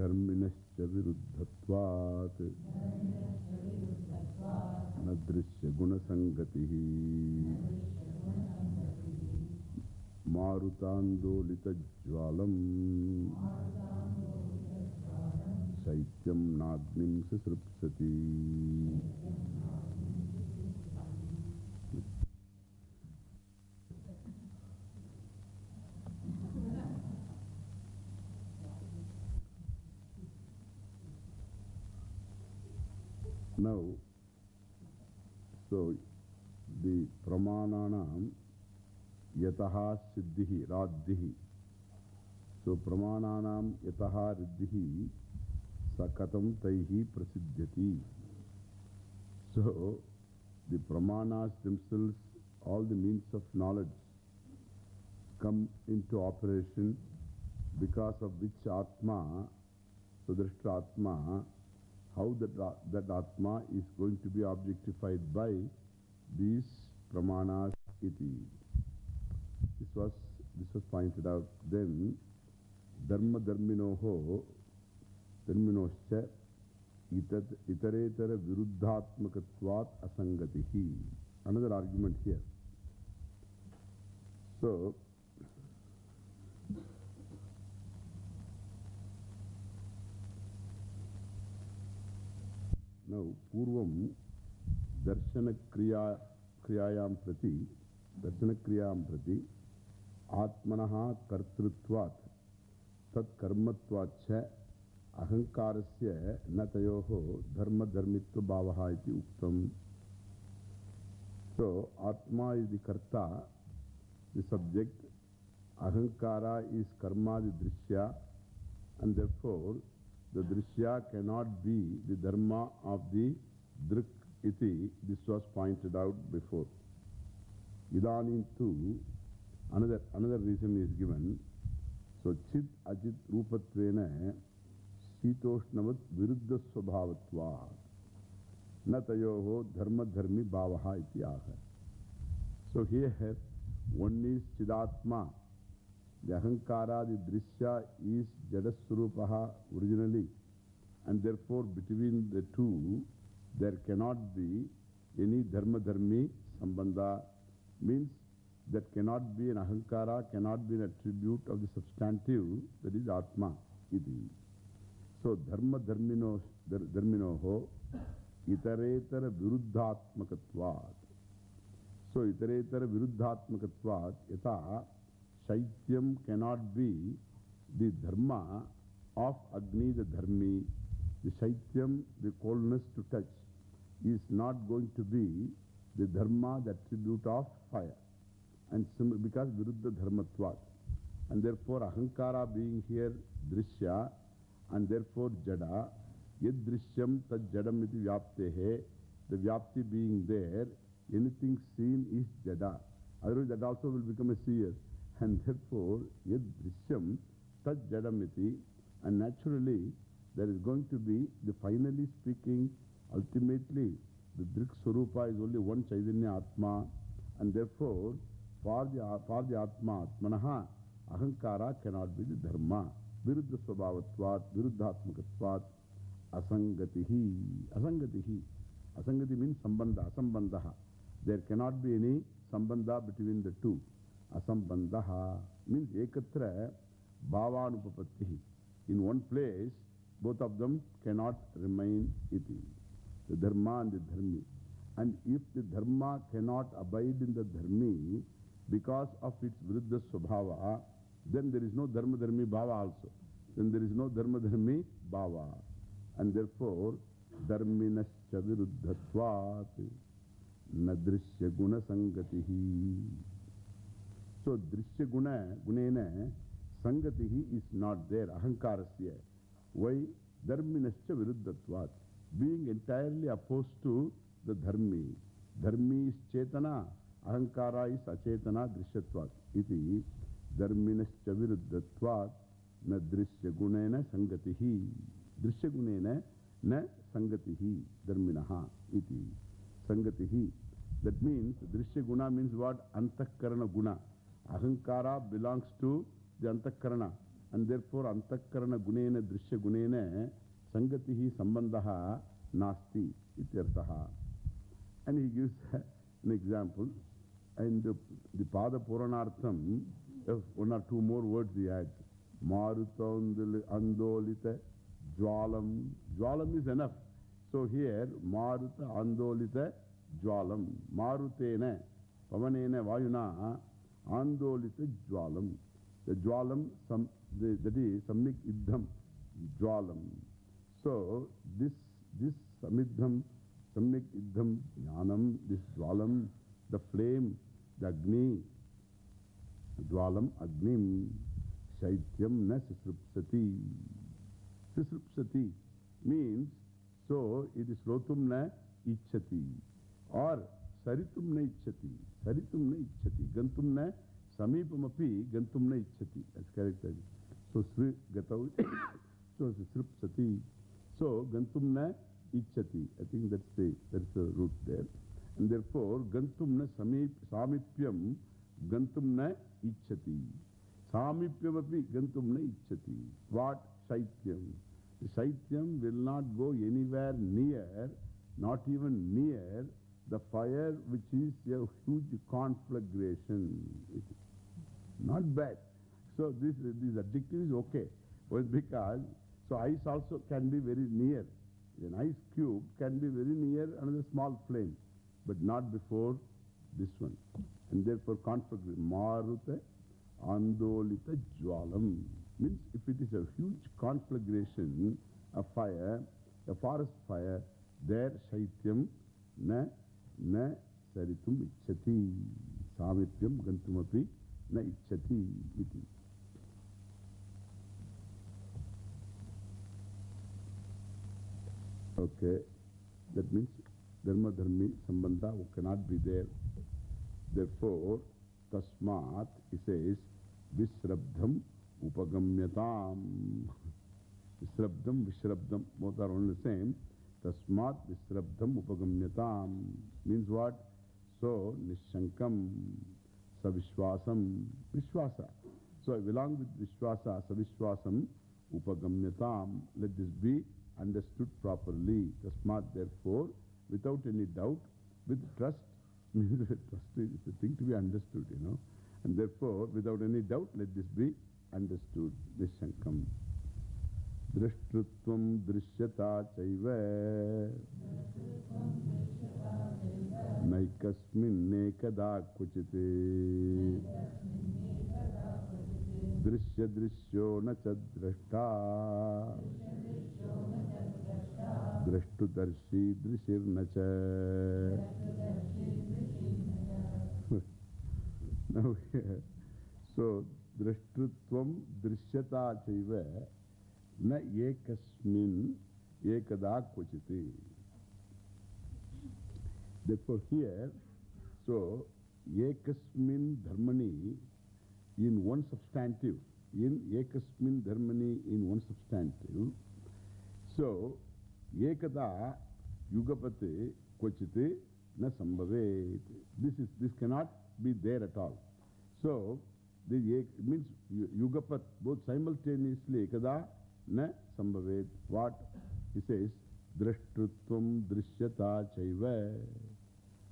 Viruddhatvat Nadrishya gunasangatihi Marutandolita jvalam Shaityam nagnim sasrupsati Now, so the pramananam yataha siddhihi radhihi. So pramananam yataha riddhihi sakatam taihi prasiddhyati. So the pramanas themselves, all the means of knowledge come into operation because of which Atma, Sudrashta Atma, how that, that Atma is going to be objectified by these pramanas iti. This was, this was pointed out. Then, Dharma Dharminoho, Dharminoscha, Itaretara Viruddhatmakatvat Asangatihi. Another argument here. So, Now, Purvam Darshana Kriya Kriyayam Prati Atmanaha Kartrutvat Tat Karmatvacha Ahankarasya Natayoho Dharma Dharmitva Bhavaha iti Uktam. So, Atma is the Karta, the subject. Ahankara is Karma, the Drishya, and therefore the Drishya cannot be the Dharma of the Drik iti. This was pointed out before. Idanin too, another, another reason is given. So, Chit Ajit Rupatvena Sitoshnavad Viruddha Swabhavatva Natayoho Dharma Dharmi Bhavaha iti aha. So, here one is Chidatma. The Ahankara, the Drishya is Jadasrupaha originally. And therefore, between the two, there cannot be any Dharma Dharmi Sambandha. Means that cannot be an Ahankara, cannot be an attribute of the substantive, that is Atma. Iti. So, Dharma Dharmino, Dharminoho Itaretara Viruddhatmakatvat. So, Itaretara Viruddhatmakatvat Yata Shaityam cannot be the dharma of Agni, the dharmi. The Shaityam, the coldness to touch, is not going to be the dharma, the attribute of fire. And because Viruddha Dharmatvat. And therefore, Ahankara being here Drishya, and therefore Jada, Yad Drishyam Tad Jadam iti Vyaptehe, the Vyapti being there, anything seen is Jada. Otherwise, that also will become a seer. And therefore, yad drishyam tad jadamiti, and naturally, there is going to be, the finally speaking, ultimately, the Drik Swarupa is only one Chaitanya Atma, and therefore, for the, for the Atma, Atmanaha, Ahankara cannot be the Dharma. Viruddha Swabhavatvat, Viruddhatmakatvat, Asangatihi. Asangatihi. Asangati means Sambandha, Asambandaha. There cannot be any Sambandha between the two. Asambandaha means Ekatra Bhavanupapattihi. In one place, both of them cannot remain iti. The Dharma and the Dharmi. And if the Dharma cannot abide in the Dharmi because of its Viruddha Swabhava, then there is no Dharma Dharmi Bhava also. Then there is no Dharma Dharmi Bhava. And therefore, Dharminascha Viruddhatvat Nadrishya Guna Sangatihi. So, Drishya Guna, Gunena, Sangatihi is not there, Ahankarasya. Why? Dharminascha Viruddhatvat. Being entirely opposed to the Dharmi. Dharmi is Chetana, Ahankara is Achetana, Drishyatvat. Iti Dharminascha Viruddhatvat na Drishya Gunena Sangatihi. Drishya Gunena na Sangatihi. Dharminaha. Iti. Sangatihi. That means, Drishya Guna means what? Antakarana Guna. Ahankara belongs to the Antakarana. and therefore antakarana gunena drishya gunena sangatihi sambandaha nasti ityartaha. And he gives an example. And the, the Pada Puranartham, one or two more words he adds. Maruta andolita jwalam. Jwalam is enough. So here, Maruta andolita jwalam. Marutena, pavanena vayuna andolita jwalam. The jwalam, some, the, that is samik idham, jwalam. So this, this samidham, samik idham, jnanam, this jwalam, the flame, the agni, jwalam, agnim, shaityam na sisrupsati. Sisrupsati means, so it is rotum na ichchati or saritum na ichchati. Saritum na ichchati. Gantum na samipamapi gantum na ichchati. That's correct. So sri gatau. so sisrupsati. So gantum na ichchati. I think that's the, that's the root there. And therefore, gantumna samip, samipyam gantum na ichchati. Samipyamapi gantum na ichchati. What? Shaityam. The will not go anywhere near, not even near, the fire which is a huge conflagration. Not bad. So this, this adjective is okay. Well, because, so ice also can be very near. An ice cube can be very near another small flame, but not before this one. And therefore conflagration. Maruta andolita jwalam. Means if it is a huge conflagration, a fire, a forest fire, there shaityam na, na saritum ichchati. Samithyam gantumapi na ichchati iti. Okay. That means dharma dharmi sambandha cannot be there. Therefore, tasmat, he says, visrabdham upagamyatam. Visrabdham, vishrabdham, both are only the same. Tasmat visrabdham upagamyatam. Means what? So, nishankam, savishwasam, vishwasa. So, along with vishwasa, savishwasam, upagamyatam. Let this be understood properly. Tasmat, therefore, without any doubt, with trust, trust is the thing to be understood, you know. And therefore, without any doubt, let this be understood. Nishankam. Drishtritvam drishyata chaiva. Naikasmin nekada kuchite. Drishya drishyo na cha drashta. Ekasmin ekada kvachiti. Therefore here, so ekasmin dharmani in one substantive, in ekasmin dharmani in one substantive. So ekada yugapate kvachiti na sambhavet. This is, this cannot be there at all. So, this means yugapat, both simultaneously, ekada na sambhavet. What? He says, drashtritvam drishyata chaiva.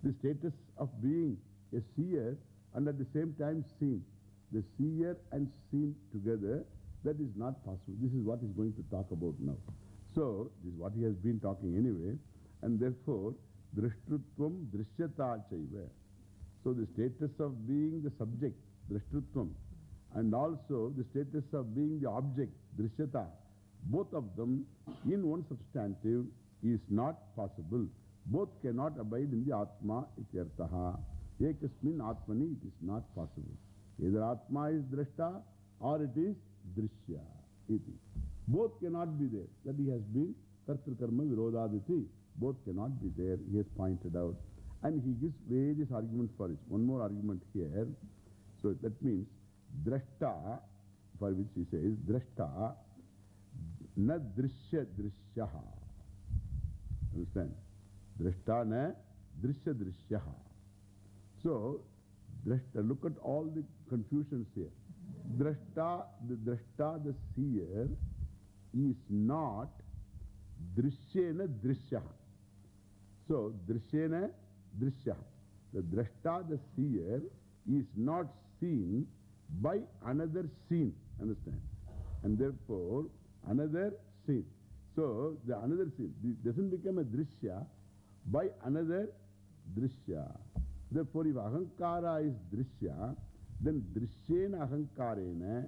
The status of being a seer and at the same time seen. The seer and seen together, that is not possible. This is what he's going to talk about now. So, this is what he has been talking anyway. And therefore, drashtritvam drishyata chaiva. So the status of being the subject, drashtritvam, and also the status of being the object, drishyata, both of them in one substantive is not possible. Both cannot abide in the Atma ityartaha. Ekasmin Atmani, it is not possible. Either Atma is drashta or it is drishya. Iti. Both cannot be there. That he has been kartri karma virodaditi. Both cannot be there. He has pointed out. And he gives various arguments for it. One more argument here. So that means drashta, for which he says, drashta na drishya drishyaha. Understand? Drashta na drishya drishyaha. So, drashta, look at all the confusions here. Drashta, the Drashta, the seer, is not Drishyena Drishya. So, Drishyena Drishya. The Drashta, the seer, is not seen by another scene. Understand? And therefore, another scene. So, the another scene doesn't become a Drishya by another Drishya. Therefore, if Ahankara is Drishya, then Drishyena Ahankarena,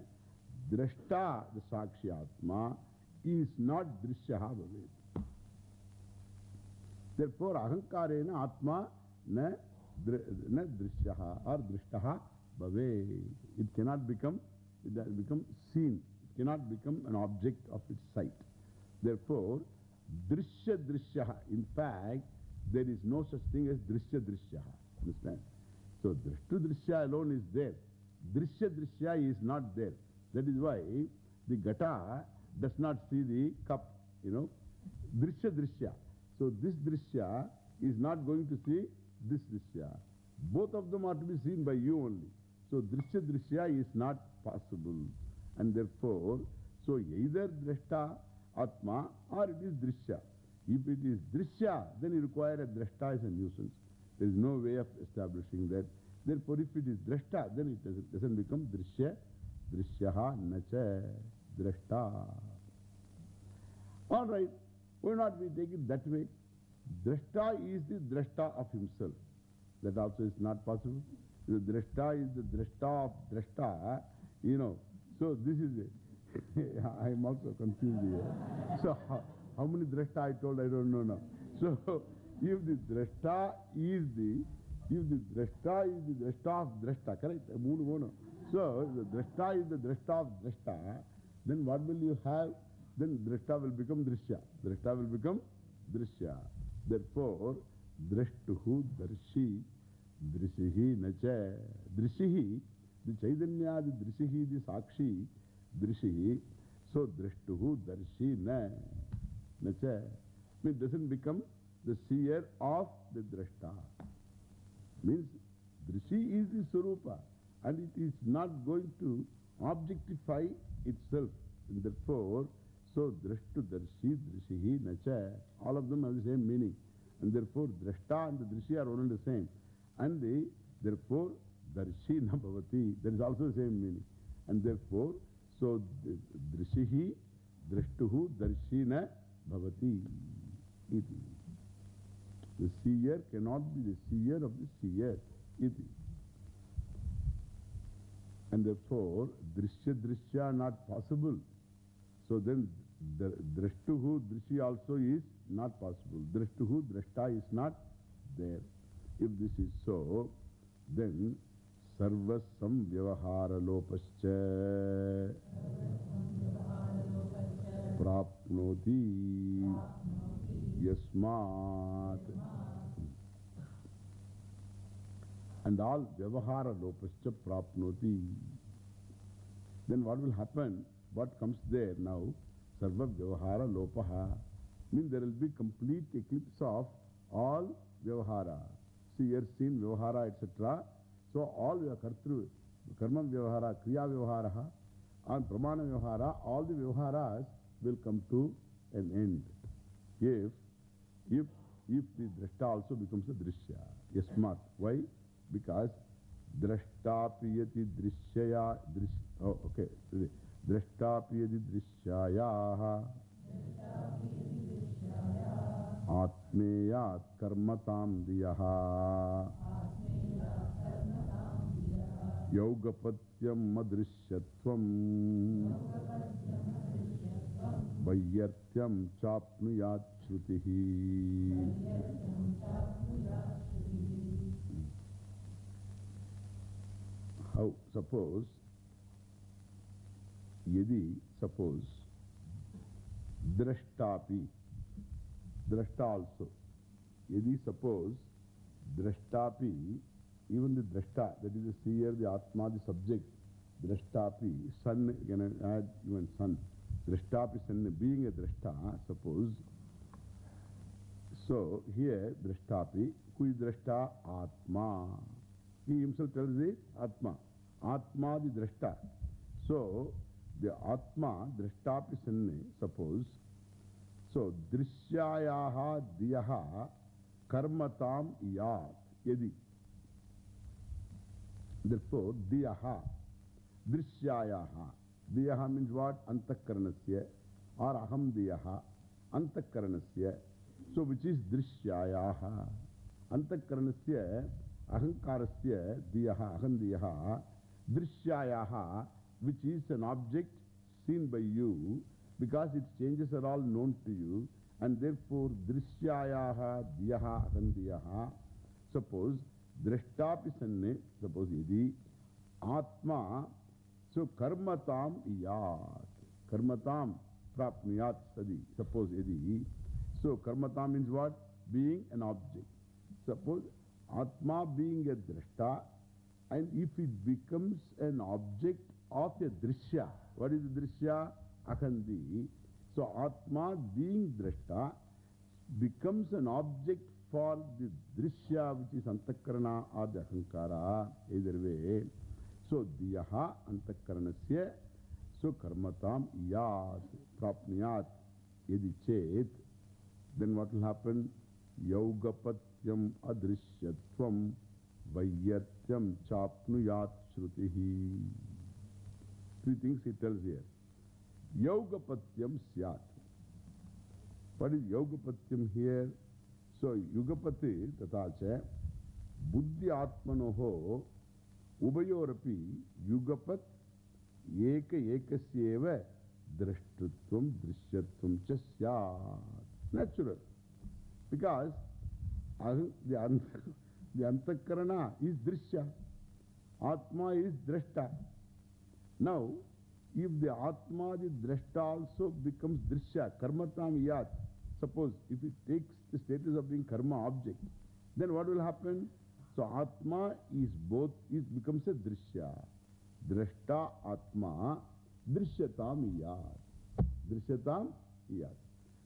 Drashta, the Sakshi Atma, is not Drishyaha Bhavet. Therefore, Ahankarena Atma na, na Drishyaha or Drishtaha Bhave. It cannot become, it has become seen. It cannot become an object of its sight. Therefore, Drishya Drishyaha. In fact, there is no such thing as Drishya Drishyaha. Understand? So, Drishtu Drishya alone is there. Drishya Drishya is not there. That is why the Gata does not see the cup, you know. Drishya Drishya. So, this Drishya is not going to see this Drishya. Both of them are to be seen by you only. So, Drishya Drishya is not possible. And therefore, so either Drashta Atma or it is Drishya. If it is Drishya, then you require a Drashta as a nuisance. There is no way of establishing that. Therefore, if it is Drashta, then it doesn't, doesn't become Drishya. Drishyaha nacha Drashta. All right. Why not we take it that way? Drashta is the Drashta of himself. That also is not possible. The Drashta is the Drashta of Drashta. You know. So this is it. I am also confused here. So how, how many Drashta I told, I don't know now. So if the Drashta is the, if the Drashta is the Drashta of Drashta, correct? So the Drashta is the Drashta of Drashta, then what will you have? Then Drashta will become Drishya. Drashta will become Drishya. Therefore, Drashtuhu Darshi Drishihi Nacha Drishihi, the Chaitanya, the Drishihi, the Sakshi, Drishihi. So, Drashtuhu Darshi Na Nacha. It doesn't become the seer of the Drashta. Means, Drishi is the Surupa and it is not going to objectify itself. And therefore, so Drashtu Darshi Drishihi Nacha, all of them have the same meaning. And therefore, Drashta and the Drishi are one and the same. And the, therefore, Darshi na bhavati, that is also the same meaning. And therefore, so Drishihi, Drashtuhu, Darshi na bhavati. Iti. The seer cannot be the seer of the seer. Iti. And therefore, Drishya Drishya not possible. So then, Drashtuhu, Drishi also is not possible. Drashtuhu, Drashta is not there. If this is so, then Sarvasam Vyavahara Lopascha Prapnoti Yasmat and all Vyavahara Lopascha Prapnoti. Then what will happen? What comes there now? Sarva Vyavahara Lopaha. Means there will be complete eclipse of all Vyavahara. Seer, seen, Vyavahara, etc. So all Kartru, Karma Vyavahara, Kriya Vyavahara, and Pramana Vyavahara, all the Vyavaharas will come to an end. If, if, if the Drashta also becomes a Drishya. Yasmat. Why? Because Drashtapi Drishyaya. Drish, oh, okay. Drashtapi Drishyayaha. Atmeyat karmatam diyaha. Yogapatyam madrishyatvam. Vayyartyam chapnuyat shrutihi. How, suppose, yadi, suppose, drashtapi, drashta also. Yadi, suppose, drashtapi, even the drashta, that is the seer, the atma, the subject, drashtapi, sun, you can add even sun. Drashtapi sun, being a drashta, suppose. So, here, drashtapi, who is drashta? Atma. He himself tells the Atma. Atma the drashta. So, the Atma, Drishtapi Sanne, suppose. So, Drishyayaha Diyaha Karmatam Yat Yadi. Therefore, Diyaha, Drishyayaha. Diyaha means what? Antakaranasya or Aham Diyaha. Antakaranasya. So, which is Drishyayaha. Antakaranasya Ahankarasya Diyaha Ahandiyaha Drishyayaha which is an object seen by you because its changes are all known to you and therefore Drishyayaha Diyaha Ahandiyaha Suppose Drishtapi Sanne Suppose Yadi Atma So Karmatam Yat Karmatam Prapniyat Sadi Suppose Yadi So Karmatam means what? Being an object. Suppose Atma being a drashta, and if it becomes an object of a drishya, what is drishya? Akhandi. So Atma being drashta becomes an object for the drishya which is antakarana or the ahankara, either way. So diyaha antakaranasya, so karmatam yas prapniyat yadi chet, then what will happen? Yogapatyam adrishyatvam vayatyam chapnuyat shrutihi. Three things he tells here. Yogapatyam syat. What is Yogapatyam here? So, Yugapati tatacha buddhi atmanoho ubayorapi Yugapat eka ekasyeva drashtutvam drishyatvam cha syat. Natural. Because the, the antakarana is drishya. Atma is drashta. Now, if the Atma, the drashta also becomes drishya, karmatam yat, suppose if it takes the status of being karma object, then what will happen? So, Atma is both, it becomes a drishya. Drashta Atma, drishyatam yat. Drishyatam yat.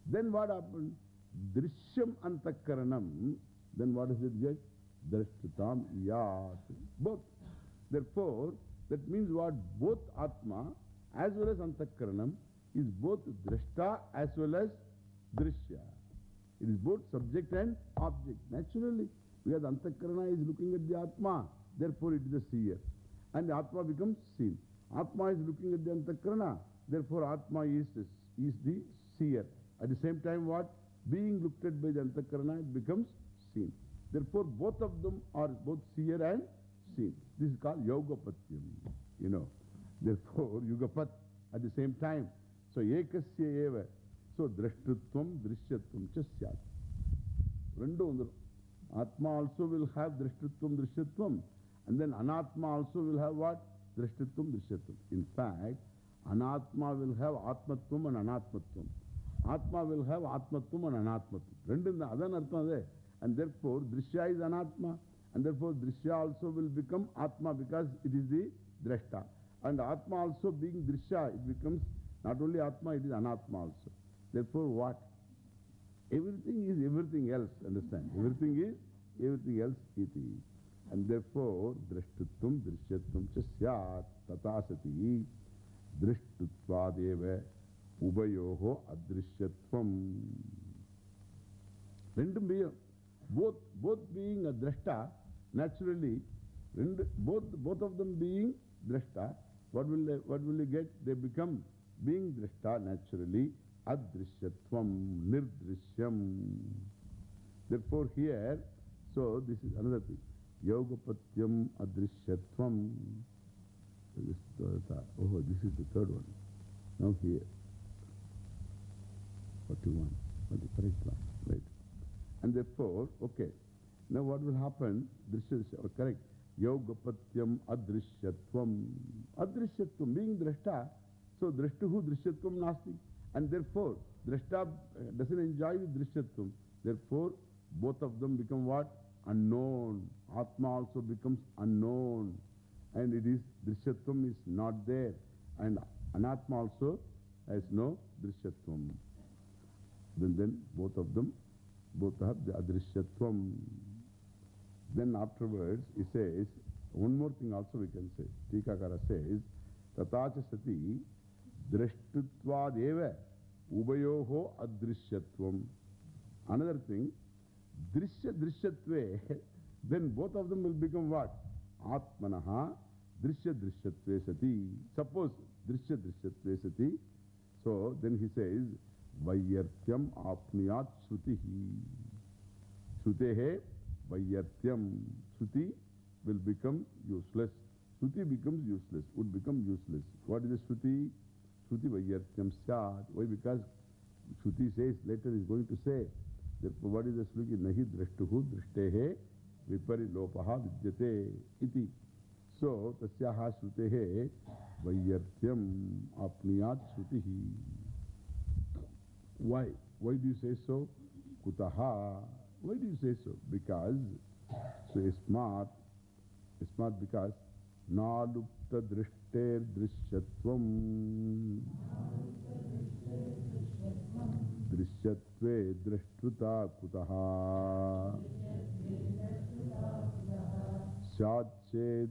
Then what happens? Drishyam antakaranam. Then what does it get? Drashtatam yat. Both. Therefore, that means what? Both Atma as well as antakaranam is both drashta as well as drishya. It is both subject and object. Naturally, because antakarana is looking at the Atma, therefore it is a seer. And the Atma becomes seen. Atma is looking at the antakarana, therefore Atma is, is the seer. At the same time, what? Being looked at by the antakarana, it becomes seen. Therefore, both of them are both seer and seen. This is called yogapatyam. You know. Therefore, yugapat at the same time. So, ekasya eva. So, drashtutvam, drishyatvam cha syat. Rendu. Atma also will have drashtutvam, drishyatvam. And then anatma also will have what? Drashtutvam, drishyatvam. In fact, anatma will have atmatvam and anatmatvam. Atma will have atmatvam and anatmatvam. Rendu adan artham ade. And therefore, drishya is anatma. And therefore, drishya also will become atma because it is the drashta. And atma also being drishya, it becomes not only atma, it is anatma also. Therefore, what? Everything is everything else, understand? Everything is everything else iti. And therefore, drashtutvam, drishyatvam cha syat tatasati drishtutvadeva ubayoho adrishyatvam. Rendum being, both, both being a drashta, naturally, both, both of them being drashta, what will, they, what will you get? They become being drashta naturally. Adrishyatvam, nirdrishyam. Therefore, here, so this is another thing. Yogapatyam adrishyatvam. Oh, this is the third one. Now here. 41. What the correct one? Right. And therefore, okay. Now what will happen? Drishya, uh, correct. Yogapatyam adrishyatvam. Adrishyatvam, being drashta. So drashtuhu drishyatvam nasti. And therefore, drashta uh, doesn't enjoy drishyatvam. Therefore, both of them become what? Unknown. Atma also becomes unknown. And it is, drishyatvam is not there. And anatma also has no drishyatvam. Then, then both of them, have adrishyatvam. Then afterwards, he says, one more thing also we can say. Tikakara says, Tatacha sati drashtutvad ubayoho adrishyatvam. Another thing, drishya drishyatve, then both of them will become what? Atmanaha drishya drishyatve sati. Suppose drishya drishyatve sati. So then he says, Would become useless. What is the Shruti? Shruti Vayartyam Syat. Why? Because Shruti says, later is going to say, therefore what is the Shruti? Nahi drashtuhu drishtahe vipari lopaha vidyate iti. So, tasyaha Shrutehe Vayartyam apniyat Shrutihi. Why? Why do you say so? Kutaha. Why do you say so? Because, so smart, smart because, nalupta drishter drishyatvam. Drishyatve drashtuta kutaha. Syachet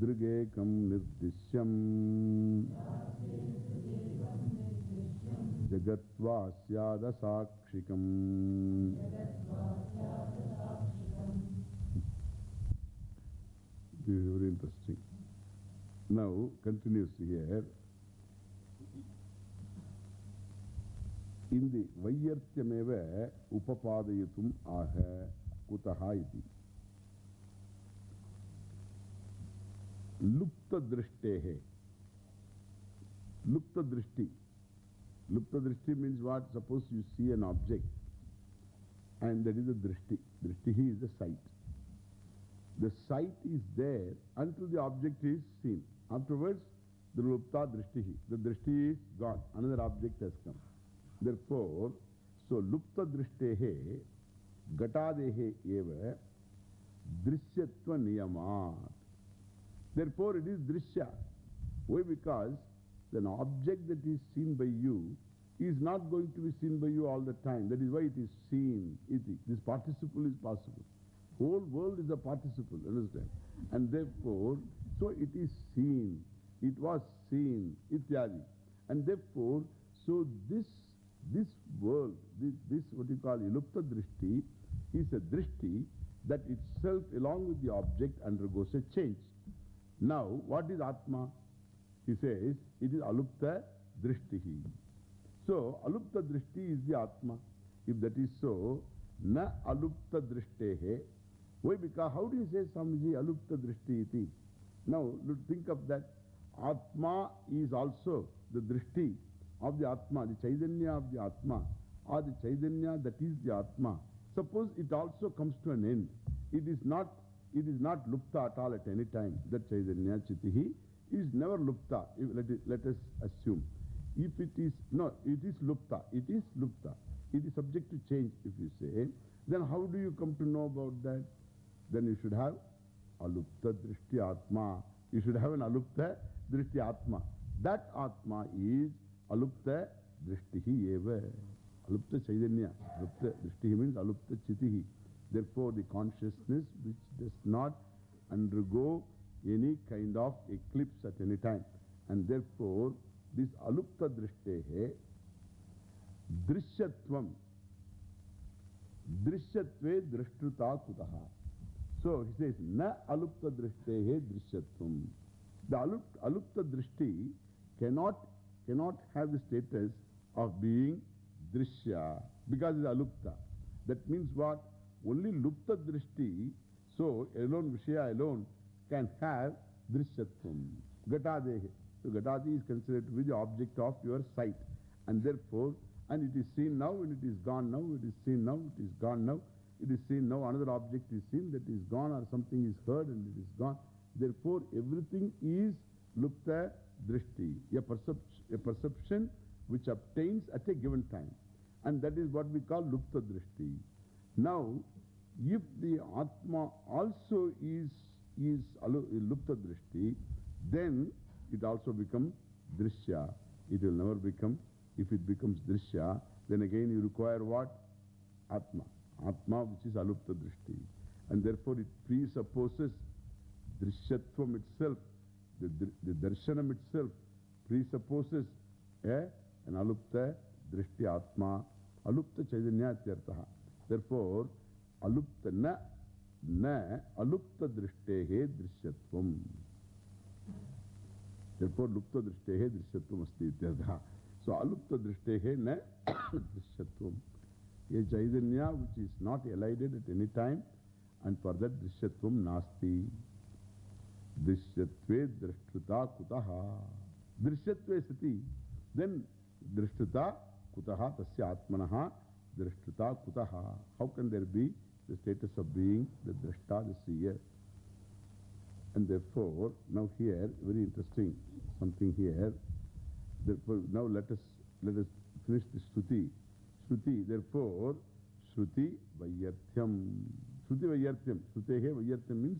drigekam nirdishyam. Jagatva syada the Vayartyameva Upapadayatum Aha Kutaha iti. Lupta Drishtehe. Lupta Drishti. Lupta Drishti means what? Suppose you see an object and that is a Drishti. Drishti is the sight. The sight is there until the object is seen. Afterwards, the Lupta Drishtihi. The Drishti is gone. Another object has come. Therefore, so Lupta Drishtihe Gatadehe eva Drishyatva Niyamat. Therefore, it is Drishya. Why? Because an object that is seen by you is not going to be seen by you all the time. That is why it is seen. Iti. This participle is possible. Whole world is a participle, understand? And therefore, so it is seen. It was seen, ityadi. And therefore, so this, this world, this, this what you call ilupta drishti, is a drishti that itself along with the object undergoes a change. Now, what is Atma? He says, it is alupta drishtihi. So, alupta drishti is the Atma. If that is so, na alupta drishtehe. Why? Because how do you say Swamiji alupta drishti iti? Now, think of that. Atma is also the drishti of the Atma, the Chaitanya of the Atma, or the Chaitanya that is the Atma. Suppose it also comes to an end. It is not, it is not lupta at all at any time. That Chaitanya Chitihi is never lupta, let, it, let us assume. If it is, no, it is lupta, it is lupta. It is subject to change, if you say. Then how do you come to know about that? Then you should have alupta drishti atma. You should have an alupta drishti atma. That atma is alupta drishtihi eva. Alupta chaitanya. Alupta drishtihi means alupta chitihi. Therefore, the consciousness which does not undergo any kind of eclipse at any time. And therefore, this alupta drishtehe drishyatvam drishyatve drishtuta kutaha. So he says, na alupta drishtehe drishyatvam. The alupta drishti cannot, cannot have the status of being drishya because it's alupta. That means what? Only lupta drishti, so alone, Vishya alone, can have drishyatvam. Gatadehe. So Gatadi is considered to be the object of your sight. And therefore, and it is seen now, and it is gone now, it is seen now, it is gone now, it is seen now, another object is seen that is gone, or something is heard and it is gone. Therefore, everything is lupta drishti, a, percep a perception which obtains at a given time. And that is what we call lupta drishti. Now, if the Atma also is, is lupta drishti, then it also becomes drishya. It will never become, if it becomes drishya, then again you require what? Atma. Atma which is alupta drishti. And therefore it presupposes drishyatvam itself. the, the darshanam itself presupposes a, an alupta drishti atma, alupta chaitanya. Therefore, alupta na, na alupta drishtehe drishyatvam. Therefore, lupta drishtehe drishyatvam asti tyartaha. So, alupta drishtehe na drishyatvam. A chaitanya which is not elided at any time, and for that drishyatvam nasti. Drishyatve drishtuta kutaha. Drishyatve sati. Then drishtuta kutaha tasya atmanaha drishtuta kutaha. How can there be the status of being the drishta, the seer? And therefore, now here, very interesting, something here. Therefore, now let us, let us finish the Shruti. Shruti, therefore, Shruti Vayarthyam. Shruti Vayarthyam. Shrutehe Vayarthyam means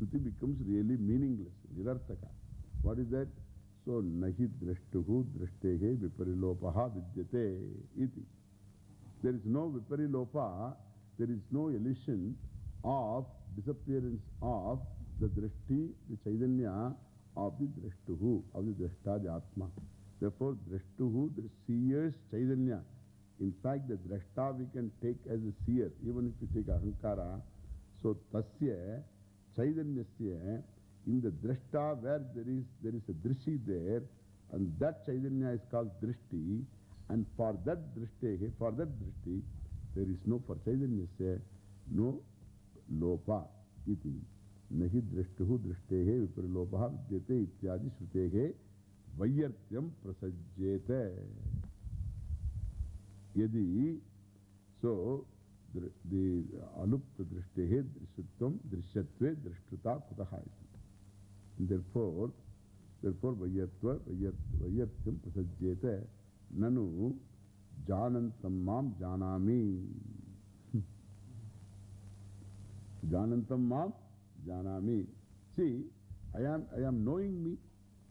Shruti becomes really meaningless, nirartaka. What is that? So, nahi drashtuhu drashtehe viparilopaha vidyate iti. There is no viparilopa, there is no elision of disappearance of the drashti, the chaitanya of the drashtuhu, of the drashta, the atma. Therefore, drashtuhu, the seer's chaitanya. In fact, the drashta we can take as a seer, even if you take ahankara. So, tasya Chaitanyasya, in the drashta where there is, there is a drishi there, and that Chaitanya is called drishti, and for that drishti, for that drishti, there is no, for Chaitanyasya, no lopa iti. Nahi drishtuhu drishtehe viparilopaha vidyate ityadi shrutehe vayartyam prasajjete. Yadi, so, the, alupta drishtehe drishutvam drishyatve drishtuta kutaha iti. Therefore, therefore vayatva vayartyam prasajjete nanu janantam mam janami. Janantam mam janami. See, I am, I am knowing me.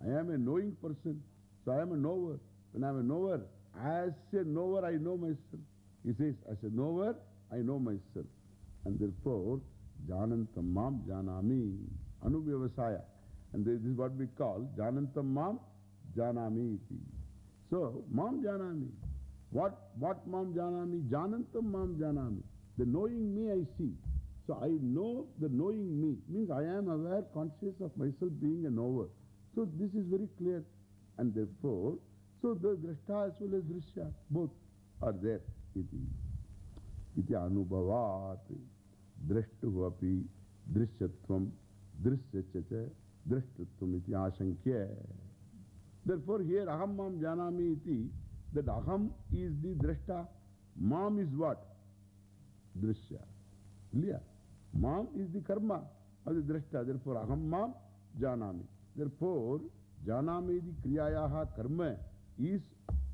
I am a knowing person. So I am a knower. When I am a knower, as a knower, I know myself. He says, as a knower, I know myself. And therefore, Janantam Mam Janami Anuvyavasaya. And this is what we call Janantam Mam Janami. So, Mam Janami. What, what Mam Janami? Janantam Mam Janami. The knowing me I see. So I know the knowing me. Means I am aware, conscious of myself being a knower. So this is very clear. And therefore, so the drashta as well as drishya, both are there. Iti. Iti anubhavat. Drashtuhu api drishyatvam drisyachacha drashtutvam iti ashankya. Therefore here aham mam janami iti. That aham is the drashta. Mam is what? Drishya. Clear? Mam is the karma of the drashta. Therefore aham mam janami. Therefore janami the kriyayaha karma is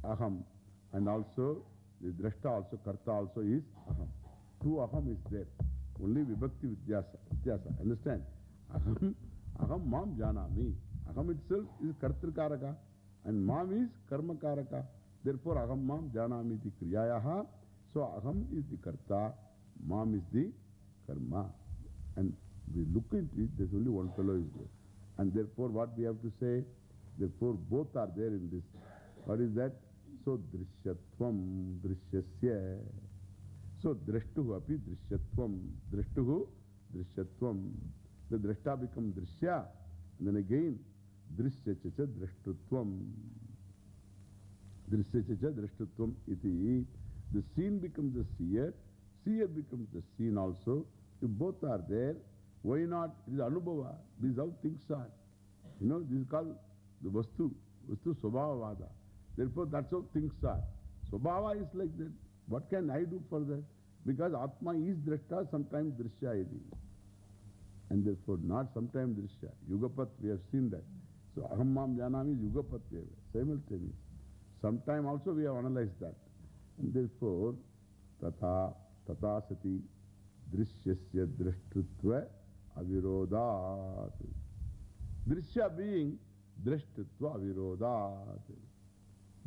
aham. And also the drashta also, karta also is aham. Two aham is there. Only vibhakti vidyasa. vidyasa. Understand? Aham, aham mam janami. Aham itself is kartrikaraka. And mam is karmakaraka. Therefore aham mam janami iti kriyayaha. So aham is the karta. Mam is the karma. And we look into it, there's only one fellow is there. And therefore what we have to say? Therefore both are there in this. What is that? So drishyatvam drishyasya. So drashtuhu api drishyatvam. Drashtuhu drishyatvam. The drashta becomes drishya. And then again, drishyachacha drashtutvam. Drishyachacha drashtutvam iti. The scene becomes the seer. Seer becomes the scene also. If both are there, why not? It is anubhava. This is how things are. You know, this is called the vastu. Vastu svabhavavada. Therefore, that's how things are. Swabhava is like that. What can I do for that? Because Atma is drashta, sometimes drishya iti. And therefore, not sometimes drishya. Yugapat, we have seen that. So, aham mam janami yugapat, simultaneous. Sometime also we have analyzed that. And therefore, tata, tata sati, drishyasya drashtutva avirodat. Drishya being drashtutva avirodat.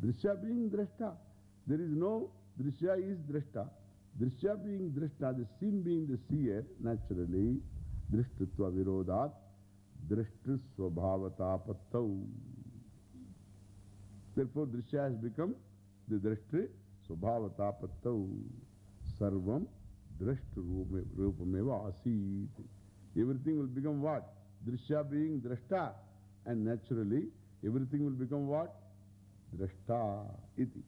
Drishya being drashta. There is no drishya is drashta. Drishya being drashta, the scene being the seer, naturally, drishtutva virodat, Drashtu Swabhavatapattau. Therefore, Drishya has become the Drashtu Swabhavatapattau. Sarvam Drashtu Rupameva Asit. Everything will become what? Drishya being Drashta. And naturally, everything will become what? Drashta. Iti.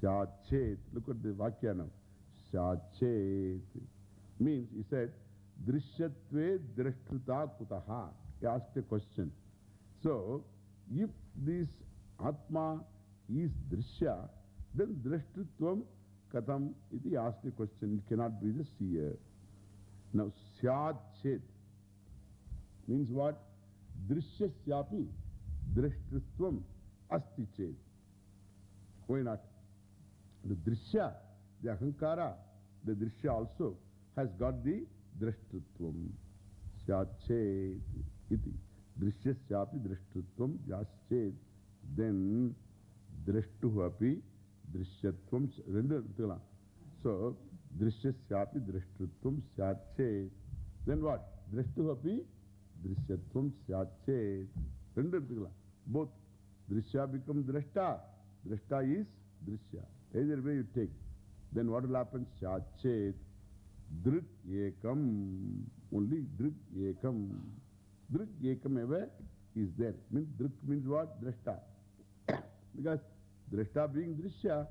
Syachet. Look at the Vakya now. Syachet. Means, he said, Drishyatve Drashtuta Kutaha. He asked a question. So, if this Atma is Drishya, then Drashtutvam Katam iti asked a question. It cannot be the seer. Now, Syat Chet means what? Drishyasyapi Drashtutvam Asti Chet. Why not? The Drishya, the Ahankara, the Drishya also has got the Drishtritvam. Drashtutvam. Syachet iti. Drishya Drishyasyapi Drashtutvam Yaschet. Then Drashtuhu api Drishyatvam. Rendu eduthukalam. So, Drishyasyapi Drashtutvam Syachet. Then what? Drashtuhu api Drishyatvam Syachet. Rendu eduthukalam. Both. Drishya become Drashta. Drashta is Drishya. Either way you take. Then what will happen? Syachet. Drik ekam. Only drik ekam. Drik ekam eva is there. Means drik means what? Drashta. Because drashta being drishya,